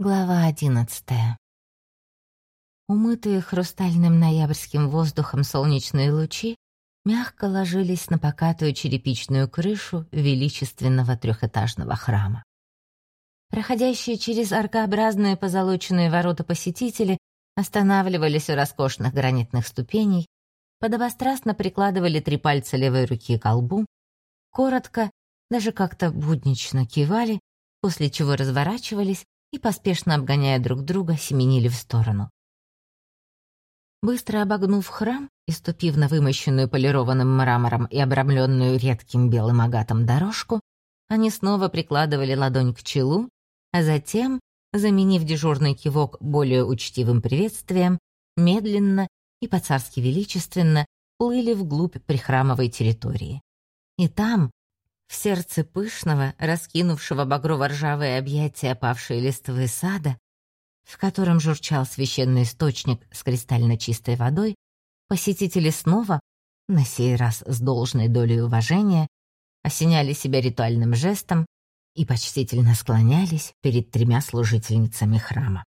Глава одиннадцатая. Умытые хрустальным ноябрьским воздухом солнечные лучи мягко ложились на покатую черепичную крышу величественного трехэтажного храма. Проходящие через аркообразные позолоченные ворота посетители останавливались у роскошных гранитных ступеней, подобострастно прикладывали три пальца левой руки к колбу, коротко, даже как-то буднично кивали, после чего разворачивались и, поспешно обгоняя друг друга, семенили в сторону. Быстро обогнув храм и ступив на вымощенную полированным мрамором и обрамленную редким белым агатом дорожку, они снова прикладывали ладонь к челу, а затем, заменив дежурный кивок более учтивым приветствием, медленно и по-царски величественно плыли вглубь прихрамовой территории. И там, в сердце пышного, раскинувшего багрово-ржавые объятия опавшей листвы сада, в котором журчал священный источник с кристально чистой водой, посетители снова, на сей раз с должной долей уважения, осеняли себя ритуальным жестом и почтительно склонялись перед тремя служительницами храма.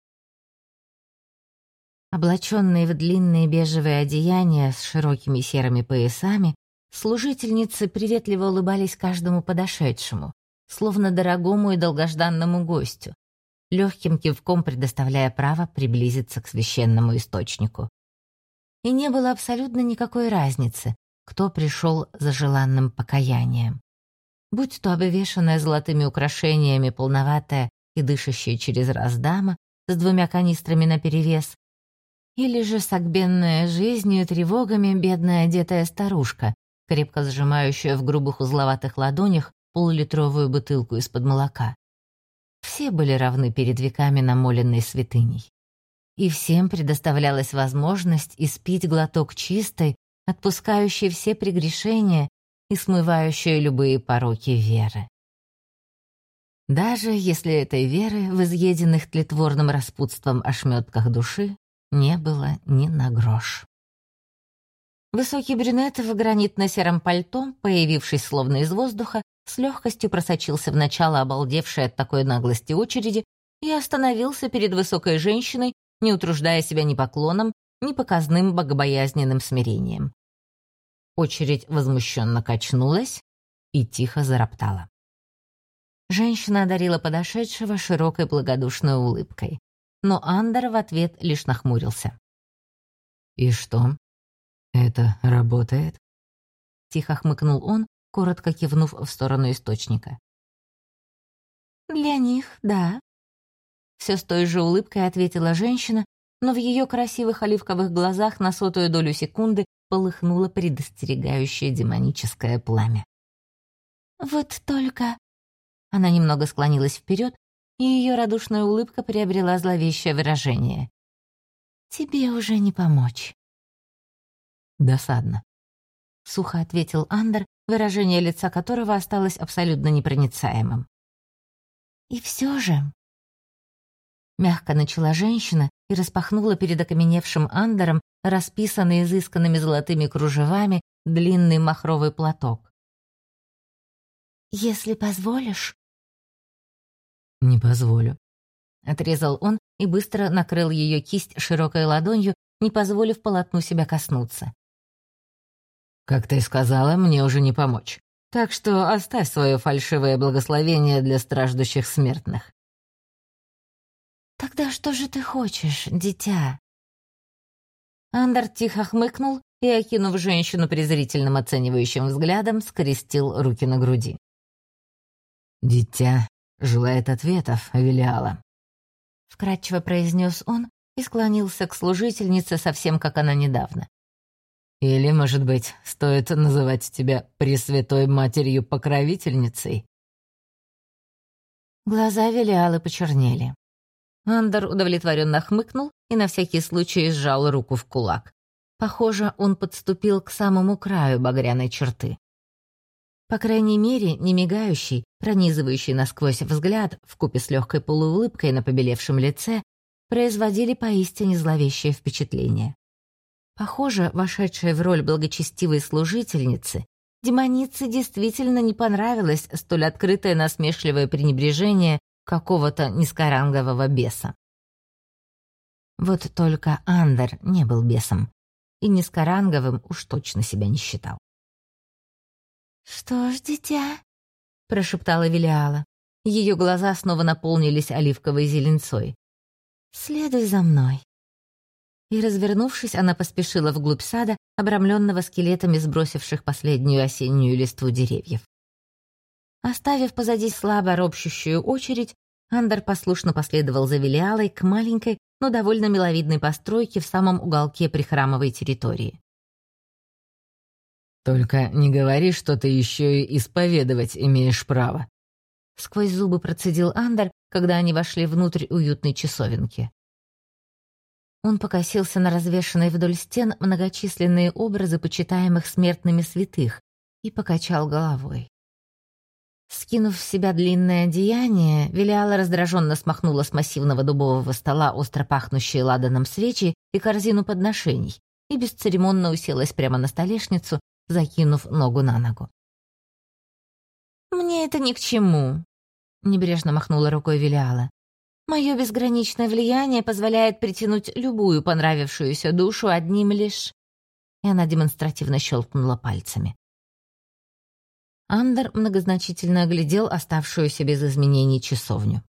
Облаченные в длинные бежевые одеяния с широкими серыми поясами, Служительницы приветливо улыбались каждому подошедшему, словно дорогому и долгожданному гостю, легким кивком предоставляя право приблизиться к священному источнику. И не было абсолютно никакой разницы, кто пришел за желанным покаянием. Будь то обвешанная золотыми украшениями полноватая и дышащая через раз дама с двумя канистрами наперевес, или же согбенная жизнью и тревогами бедная одетая старушка, крепко сжимающая в грубых узловатых ладонях полулитровую бутылку из-под молока. Все были равны перед веками намоленной святыней. И всем предоставлялась возможность испить глоток чистой, отпускающей все прегрешения и смывающей любые пороки веры. Даже если этой веры в изъеденных тлетворным распутством ошметках души не было ни на грош. Высокий брюнет в гранитно-сером пальто, появившись словно из воздуха, с легкостью просочился в начало обалдевшей от такой наглости очереди и остановился перед высокой женщиной, не утруждая себя ни поклоном, ни показным богобоязненным смирением. Очередь возмущенно качнулась и тихо зароптала. Женщина одарила подошедшего широкой благодушной улыбкой, но Андер в ответ лишь нахмурился. «И что?» «Это работает?» Тихо хмыкнул он, коротко кивнув в сторону источника. «Для них, да». Все с той же улыбкой ответила женщина, но в ее красивых оливковых глазах на сотую долю секунды полыхнуло предостерегающее демоническое пламя. «Вот только...» Она немного склонилась вперед, и ее радушная улыбка приобрела зловещее выражение. «Тебе уже не помочь». «Досадно», — сухо ответил Андер, выражение лица которого осталось абсолютно непроницаемым. «И все же...» Мягко начала женщина и распахнула перед окаменевшим Андером расписанный изысканными золотыми кружевами длинный махровый платок. «Если позволишь...» «Не позволю», — отрезал он и быстро накрыл ее кисть широкой ладонью, не позволив полотну себя коснуться. Как ты сказала, мне уже не помочь. Так что оставь свое фальшивое благословение для страждущих смертных. Тогда что же ты хочешь, дитя? Андер тихо хмыкнул и, окинув женщину презрительным оценивающим взглядом, скрестил руки на груди. «Дитя желает ответов, Авелиала», — вкратчиво произнес он и склонился к служительнице совсем как она недавно. Или, может быть, стоит называть тебя Пресвятой Матерью-Покровительницей?» Глаза Велиалы почернели. Андер удовлетворенно хмыкнул и на всякий случай сжал руку в кулак. Похоже, он подступил к самому краю багряной черты. По крайней мере, не мигающий, пронизывающий насквозь взгляд вкупе с легкой полуулыбкой на побелевшем лице производили поистине зловещее впечатление. Похоже, вошедшая в роль благочестивой служительницы, демонице действительно не понравилось столь открытое насмешливое пренебрежение какого-то низкорангового беса. Вот только Андер не был бесом, и низкоранговым уж точно себя не считал. «Что ж, дитя?» — прошептала Велиала. Ее глаза снова наполнились оливковой зеленцой. «Следуй за мной». И, развернувшись, она поспешила вглубь сада, обрамленного скелетами сбросивших последнюю осеннюю листву деревьев. Оставив позади слабо ропщущую очередь, Андер послушно последовал за Велиалой к маленькой, но довольно миловидной постройке в самом уголке прихрамовой территории. «Только не говори, что ты еще и исповедовать имеешь право», сквозь зубы процедил Андер, когда они вошли внутрь уютной часовенки. Он покосился на развешанные вдоль стен многочисленные образы почитаемых смертными святых и покачал головой. Скинув в себя длинное одеяние, Велиала раздраженно смахнула с массивного дубового стола остро пахнущие ладаном свечи и корзину подношений и бесцеремонно уселась прямо на столешницу, закинув ногу на ногу. «Мне это ни к чему», — небрежно махнула рукой Велиала. «Мое безграничное влияние позволяет притянуть любую понравившуюся душу одним лишь...» И она демонстративно щелкнула пальцами. Андер многозначительно оглядел оставшуюся без изменений часовню.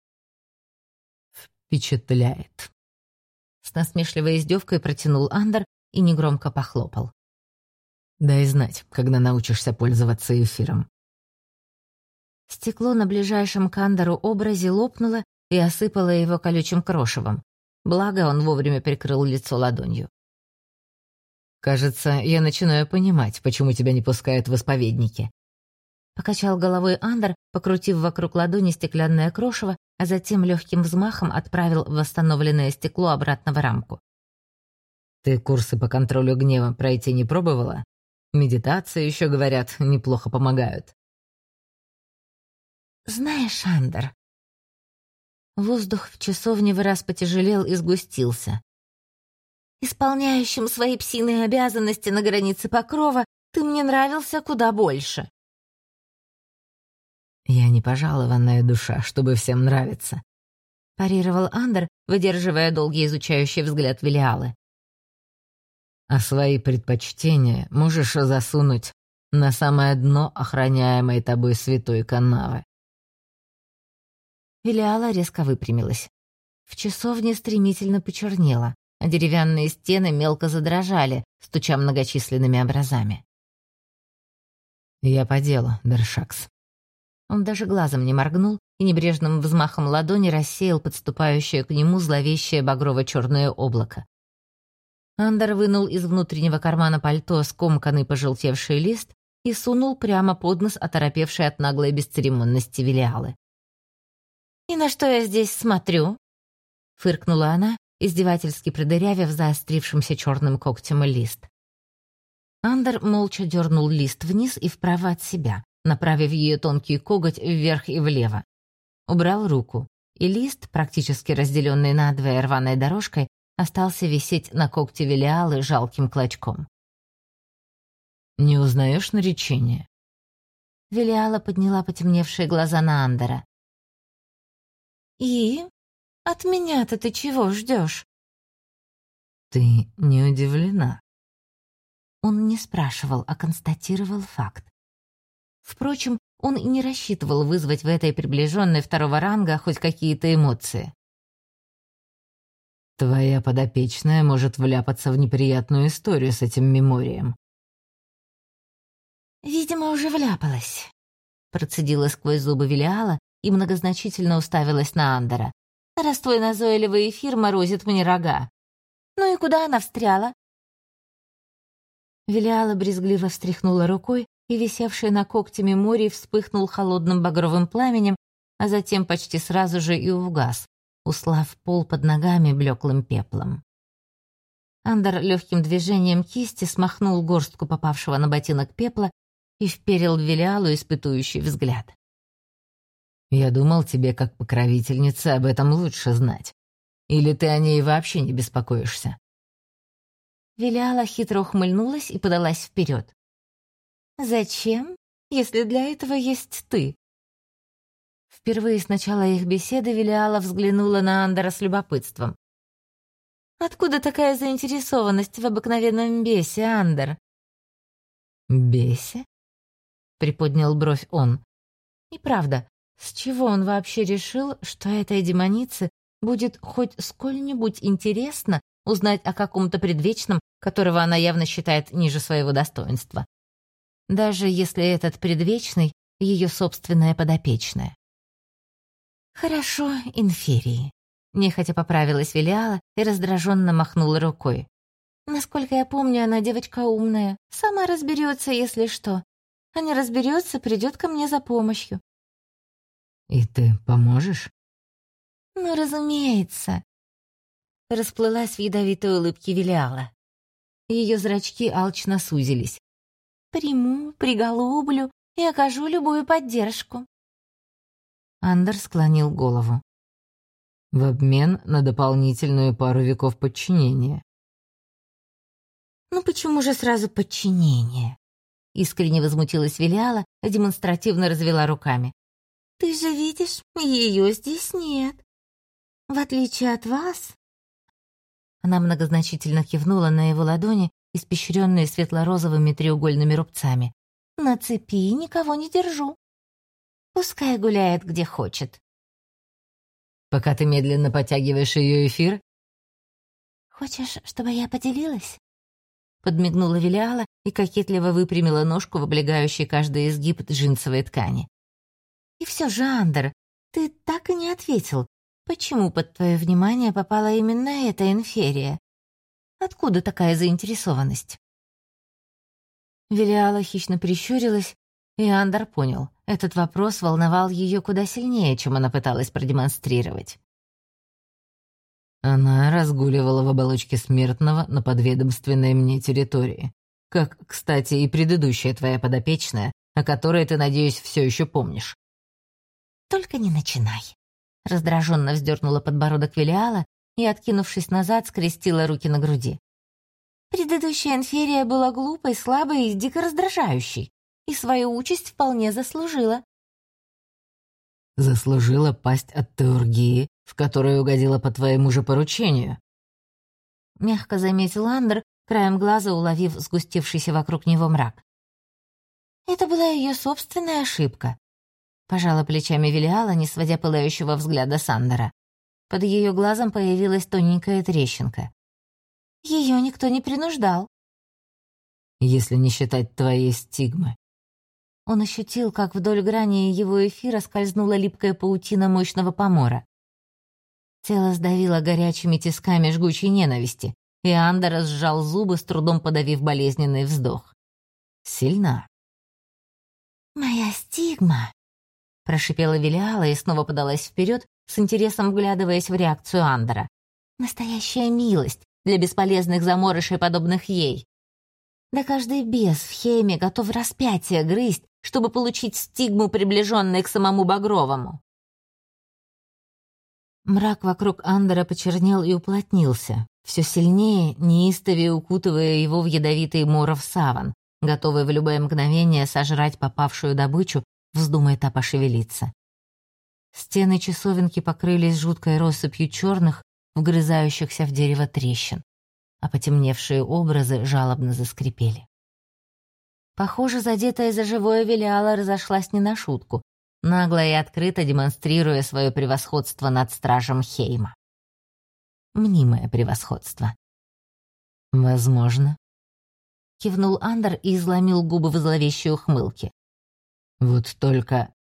«Впечатляет!» С насмешливой издевкой протянул Андер и негромко похлопал. «Дай знать, когда научишься пользоваться эфиром». Стекло на ближайшем к Андеру образе лопнуло и осыпало его колючим крошевом. Благо, он вовремя прикрыл лицо ладонью. «Кажется, я начинаю понимать, почему тебя не пускают в исповедники», Покачал головой Андер, покрутив вокруг ладони стеклянное крошево, а затем легким взмахом отправил восстановленное стекло обратно в рамку. «Ты курсы по контролю гнева пройти не пробовала? Медитации, еще говорят, неплохо помогают». «Знаешь, Андер...» Воздух в часовне в раз потяжелел и сгустился. «Исполняющим свои псиные обязанности на границе покрова ты мне нравился куда больше». «Я не пожалованная душа, чтобы всем нравиться», — парировал Андер, выдерживая долгий изучающий взгляд Велиалы. «А свои предпочтения можешь засунуть на самое дно охраняемой тобой святой канавы». Велиала резко выпрямилась. В часовне стремительно почернело, а деревянные стены мелко задрожали, стуча многочисленными образами. «Я по делу, Дершакс», он даже глазом не моргнул и небрежным взмахом ладони рассеял подступающее к нему зловещее багрово-черное облако. Андер вынул из внутреннего кармана пальто скомканный пожелтевший лист и сунул прямо под нос оторопевшей от наглой бесцеремонности Велиалы. «И на что я здесь смотрю?» — фыркнула она, издевательски продырявив заострившимся черным когтем лист. Андер молча дернул лист вниз и вправо от себя, направив ее тонкий коготь вверх и влево. Убрал руку, и лист, практически разделенный надвое рваной дорожкой, остался висеть на когте Велиалы жалким клочком. «Не узнаешь наречение?» Велиала подняла потемневшие глаза на Андера. «И? От меня-то ты чего ждешь?» «Ты не удивлена?» Он не спрашивал, а констатировал факт. Впрочем, он и не рассчитывал вызвать в этой приближенной второго ранга хоть какие-то эмоции. «Твоя подопечная может вляпаться в неприятную историю с этим меморием». «Видимо, уже вляпалась», — процедила сквозь зубы Велиала и многозначительно уставилась на Андера. «Раз твой назойливый эфир морозит мне рога. Ну и куда она встряла?» Велиала брезгливо встряхнула рукой, и висевший на когте меморий вспыхнул холодным багровым пламенем, а затем почти сразу же и угас, услав пол под ногами блеклым пеплом. Андер легким движением кисти смахнул горстку попавшего на ботинок пепла и вперил в Велиалу испытующий взгляд. «Я думал, тебе, как покровительнице, об этом лучше знать. Или ты о ней вообще не беспокоишься?» Велиала хитро ухмыльнулась и подалась вперед. Зачем, если для этого есть ты? Впервые с начала их беседы Велиала взглянула на Андера с любопытством. «Откуда такая заинтересованность в обыкновенном бесе, Андер?» «Бесе?» — приподнял бровь он. «И правда, с чего он вообще решил, что этой демонице будет хоть сколь-нибудь интересно узнать о каком-то предвечном, которого она явно считает ниже своего достоинства? Даже если этот предвечный — ее собственная подопечная. «Хорошо, инферии», — нехотя поправилась Велиала и раздраженно махнула рукой. «Насколько я помню, она девочка умная, сама разберется, если что. А не разберется, придет ко мне за помощью». «И ты поможешь?» «Ну, разумеется», — расплылась в ядовитой улыбке Велиала. Ее зрачки алчно сузились. «Приму, приголублю и окажу любую поддержку». Андер склонил голову. В обмен на дополнительную пару веков подчинения. «Ну почему же сразу подчинение?» Искренне возмутилась Велиала демонстративно развела руками. «Ты же видишь, ее здесь нет. В отличие от вас...» Она многозначительно кивнула на его ладони, испещренные светло-розовыми треугольными рубцами. «На цепи никого не держу. Пускай гуляет где хочет. Пока ты медленно подтягиваешь ее эфир? Хочешь, чтобы я поделилась? Подмигнула Велиала и кокетливо выпрямила ножку в облегающей каждый изгиб джинсовой ткани. И все же, Андер, ты так и не ответил, почему под твое внимание попала именно эта инферия? Откуда такая заинтересованность? Велиала хищно прищурилась, и Андер понял. Этот вопрос волновал ее куда сильнее, чем она пыталась продемонстрировать. Она разгуливала в оболочке смертного на подведомственной мне территории. Как, кстати, и предыдущая твоя подопечная, о которой ты, надеюсь, все еще помнишь. «Только не начинай», — раздраженно вздернула подбородок Велиала и, откинувшись назад, скрестила руки на груди. «Предыдущая инферия была глупой, слабой и дико раздражающей и свою участь вполне заслужила. Заслужила пасть от Теургии, в которую угодила по твоему же поручению. Мягко заметил Андр, краем глаза уловив сгустившийся вокруг него мрак. Это была ее собственная ошибка. Пожала плечами Велиала, не сводя пылающего взгляда Сандера. Под ее глазом появилась тоненькая трещинка. Ее никто не принуждал. Если не считать твоей стигмы. Он ощутил, как вдоль грани его эфира скользнула липкая паутина мощного помора. Тело сдавило горячими тисками жгучей ненависти, и Андер сжал зубы, с трудом подавив болезненный вздох. Сильна. «Моя стигма!» — прошипела Велиала и снова подалась вперед, с интересом вглядываясь в реакцию Андера. «Настоящая милость для бесполезных заморышей, подобных ей. Да каждый бес в Хейме готов распятие грызть, чтобы получить стигму, приближенной к самому Багровому. Мрак вокруг Андера почернел и уплотнился, все сильнее, неистовее укутывая его в ядовитый моров саван, готовый в любое мгновение сожрать попавшую добычу, вздумает та пошевелиться. Стены часовенки покрылись жуткой россыпью черных, вгрызающихся в дерево трещин, а потемневшие образы жалобно заскрипели. Похоже, задетая за живое Велиала разошлась не на шутку, нагло и открыто демонстрируя свое превосходство над стражем Хейма. Мнимое превосходство. «Возможно», — кивнул Андер и изломил губы в зловещей ухмылке. «Вот только...»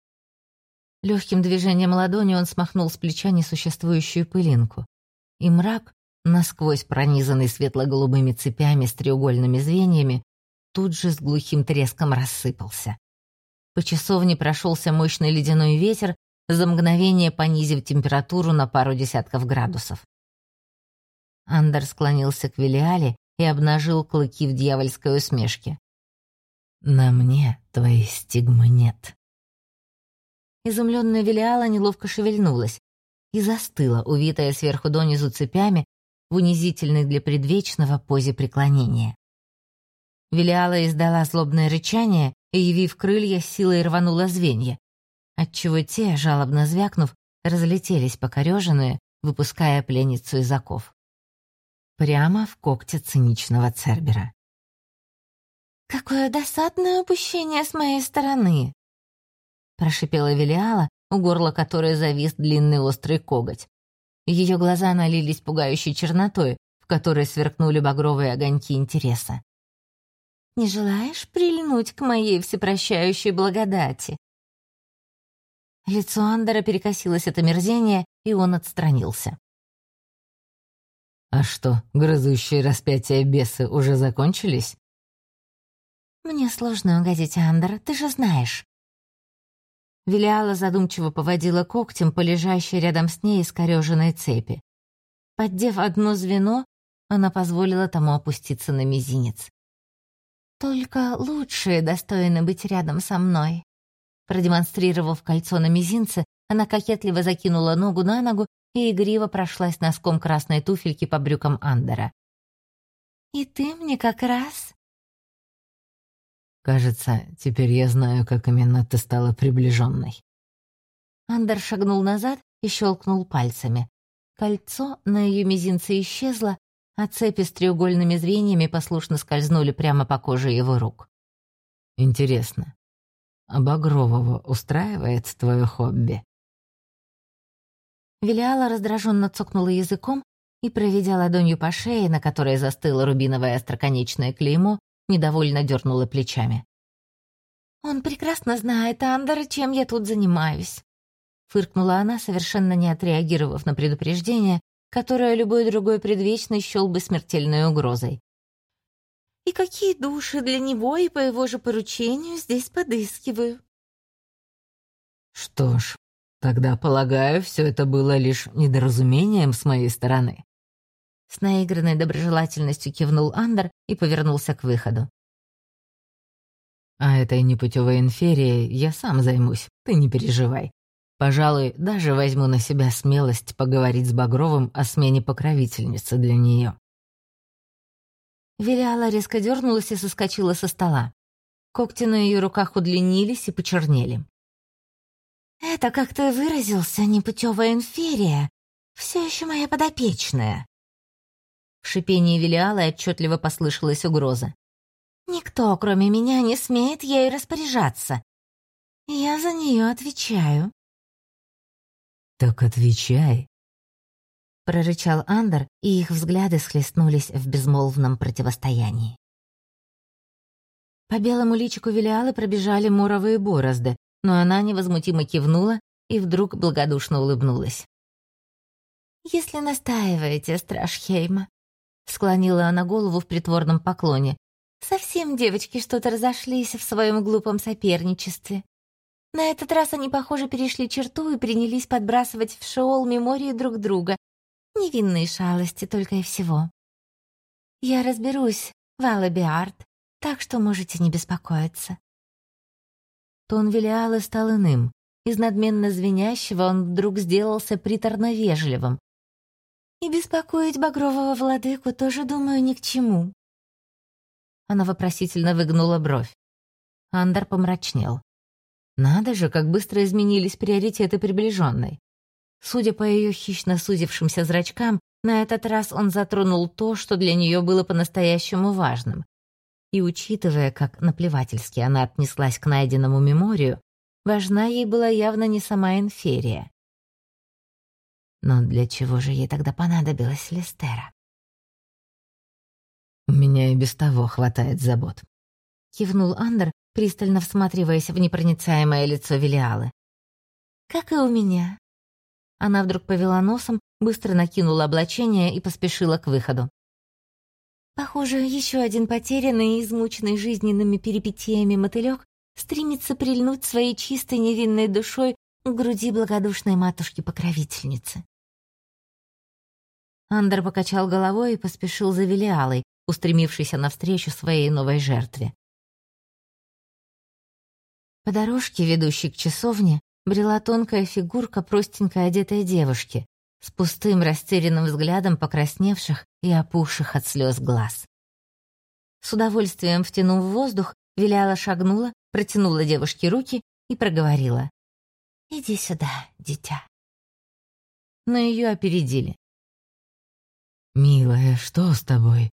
Легким движением ладони он смахнул с плеча несуществующую пылинку, и мрак, насквозь пронизанный светло-голубыми цепями с треугольными звеньями, тут же с глухим треском рассыпался. По часовне прошелся мощный ледяной ветер, за мгновение понизив температуру на пару десятков градусов. Андер склонился к Велиале и обнажил клыки в дьявольской усмешке. «На мне твоей стигмы нет». Изумленная Велиала неловко шевельнулась и застыла, увитая сверху донизу цепями в унизительной для предвечного позе преклонения. Велиала издала злобное рычание и, явив крылья, силой рванула звенья. отчего те, жалобно звякнув, разлетелись покореженные, выпуская пленницу из оков. Прямо в когте циничного Цербера. «Какое досадное упущение с моей стороны!» Прошипела Велиала, у горла которой завис длинный острый коготь. Ее глаза налились пугающей чернотой, в которой сверкнули багровые огоньки интереса. «Не желаешь прильнуть к моей всепрощающей благодати?» Лицо Андера перекосилось от омерзения, и он отстранился. «А что, грызущие распятия бесы уже закончились?» «Мне сложно угодить, Андер, ты же знаешь». Велиала задумчиво поводила когтем по лежащей рядом с ней искорёженной цепи. Поддев одно звено, она позволила тому опуститься на мизинец. «Только лучшие достойны быть рядом со мной». Продемонстрировав кольцо на мизинце, она кокетливо закинула ногу на ногу и игриво прошлась носком красной туфельки по брюкам Андера. «И ты мне как раз...» Кажется, теперь я знаю, как именно ты стала приближенной. Андер шагнул назад и щелкнул пальцами. Кольцо на ее мизинце исчезло, а цепи с треугольными звеньями послушно скользнули прямо по коже его рук. Интересно, а Багрового устраивает твое хобби? Велиала раздраженно цокнула языком и, проведя ладонью по шее, на которой застыло рубиновое остроконечное клеймо, недовольно дернула плечами. «Он прекрасно знает, Андер, чем я тут занимаюсь», — фыркнула она, совершенно не отреагировав на предупреждение, которое любой другой предвечный счел бы смертельной угрозой. «И какие души для него и по его же поручению здесь подыскиваю?» «Что ж, тогда, полагаю, все это было лишь недоразумением с моей стороны», с наигранной доброжелательностью кивнул Андер и повернулся к выходу. «А этой непутевой инферией я сам займусь, ты не переживай. Пожалуй, даже возьму на себя смелость поговорить с Багровым о смене покровительницы для нее». Велиала резко дернулась и соскочила со стола. Когти на ее руках удлинились и почернели. «Это, как ты выразился, непутевая инферия, все еще моя подопечная», в шипении Велиалы отчетливо послышалась угроза. «Никто, кроме меня, не смеет ей распоряжаться. Я за нее отвечаю». «Так отвечай», — прорычал Андер, и их взгляды схлестнулись в безмолвном противостоянии. По белому личику Велиалы пробежали муровые борозды, но она невозмутимо кивнула и вдруг благодушно улыбнулась. «Если настаиваете, Страшхейма, Склонила она голову в притворном поклоне. «Совсем девочки что-то разошлись в своем глупом соперничестве. На этот раз они, похоже, перешли черту и принялись подбрасывать в шеол мемории друг друга. Невинные шалости только и всего. Я разберусь, Вала так что можете не беспокоиться». Тон Велиалы стал иным. Из надменно звенящего он вдруг сделался приторно-вежливым, и беспокоить багрового владыку тоже, думаю, ни к чему». Она вопросительно выгнула бровь. Андер помрачнел. Надо же, как быстро изменились приоритеты приближенной. Судя по ее хищно сузившимся зрачкам, на этот раз он затронул то, что для нее было по-настоящему важным. И учитывая, как наплевательски она отнеслась к найденному меморию, важна ей была явно не сама инферия. Но для чего же ей тогда понадобилась Листера? «У меня и без того хватает забот», — кивнул Андер, пристально всматриваясь в непроницаемое лицо Велиалы. «Как и у меня». Она вдруг повела носом, быстро накинула облачение и поспешила к выходу. Похоже, еще один потерянный и измученный жизненными перипетиями мотылек стремится прильнуть своей чистой невинной душой к груди благодушной матушки-покровительницы. Андер покачал головой и поспешил за Велиалой, устремившейся навстречу своей новой жертве. По дорожке, ведущей к часовне, брела тонкая фигурка простенькой одетой девушки с пустым растерянным взглядом покрасневших и опухших от слез глаз. С удовольствием втянув воздух, Велиала шагнула, протянула девушке руки и проговорила. Иди сюда, дитя. Но ее опередили. «Милая, что с тобой?»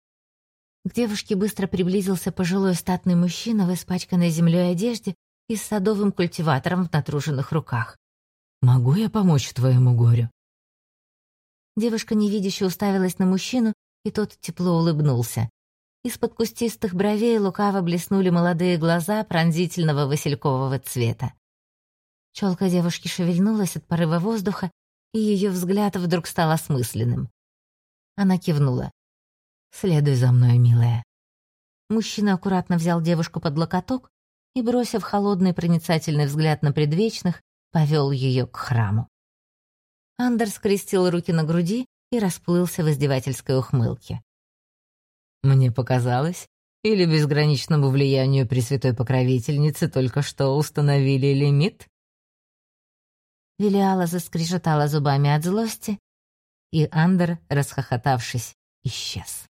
К девушке быстро приблизился пожилой статный мужчина в испачканной землей одежде и с садовым культиватором в натруженных руках. «Могу я помочь твоему горю?» Девушка невидяще уставилась на мужчину, и тот тепло улыбнулся. Из-под кустистых бровей лукаво блеснули молодые глаза пронзительного василькового цвета. Челка девушки шевельнулась от порыва воздуха, и ее взгляд вдруг стал осмысленным. Она кивнула. «Следуй за мной, милая». Мужчина аккуратно взял девушку под локоток и, бросив холодный проницательный взгляд на предвечных, повел ее к храму. Андер скрестил руки на груди и расплылся в издевательской ухмылке. «Мне показалось, или безграничному влиянию Пресвятой Покровительницы только что установили лимит?» Велиала заскрежетала зубами от злости, и Андер, расхохотавшись, исчез.